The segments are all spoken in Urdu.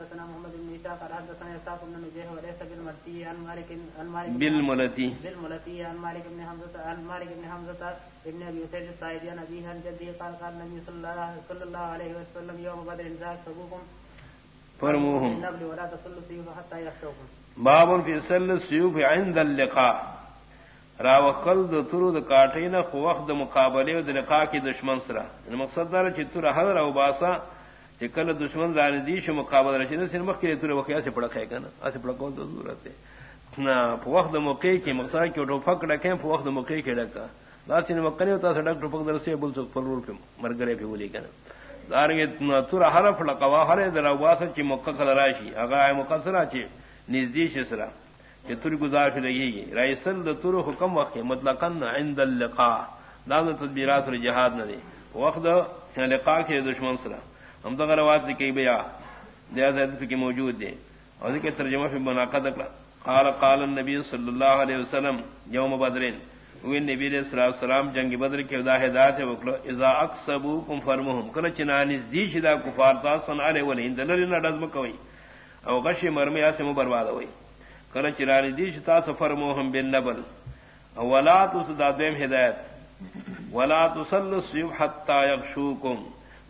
حدثنا محمد بن عيسى قال حدثنا اسحاق بن نجيه وليس بالمرتي عن مالك عن مالك بالملتي بالملتي عن مالك بن حمزه عن مالك بن حمزه ابن ابي سعيد الصائدي عن ابيه عن جده قال قال النبي صلى الله صلى الله عليه وسلم يوم بدر ذاك سبوكم فرموهم. النبل ولا تصلوا فيه حتى يخشوكم باب في سل السيوف عند اللقاء. راوکل د ترو د کاټینا خو وخت د مقابله او د لقاء کی دشمن سره. مقصد دا چې تر هر او باسا چې کله دشمن را ندی شو مقابله راشي سر مخ کې تر وخیا سے پړه خای کنه اسه پړه کول د ضرورت ده نه په وخت د موقع کې مقصد کې ټو فک ډکې په وخت د موقع کې ډکا دا چې مکه او تاسو ډک ټوپک درسه بل څه پر ور په مرګره په ولي کنه دارنګ تر حرف لقوا هره د راواسه چې موقع کله راشي هغه مقصره چې نزدیک سره کہ تر گزار لگے گی۔ رائسل د تر حکم وقت مطلق عند اللقاء۔ داد تدبیرات الجہاد نہ دے وقت لقاء کے دشمن سرا۔ ہم تو روات کی بیا. دیا کی موجود دے اور کے ترجمہ پہ منعقد قال قال النبی صلی اللہ علیہ وسلم یوم بدرین وہ نبی علیہ الصلوۃ والسلام جنگ بدر کے ادا ہدایت وکلو اذا اقسبوکم فرمهم. کل چنانی ذی شدا کفار تا سن علی ولین دلنا دزم کوي او غشی مرمی اسمو برباد ہوئی کل چرانی دی شتا سفر موہم بن نبل ولا تسدا ہدایت ولا تسل سیب حتا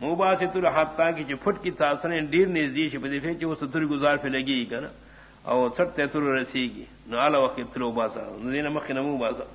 یغشوکم مباس تر حتا کی چ پھٹ کی تاثر ڈیر نزدیش پدی پھے کہ وہ ستر گزار پہ لگی کنا؟ او څټ ته تر رسی گی اله وخت تلو باسا. دینه مخ نه باسا.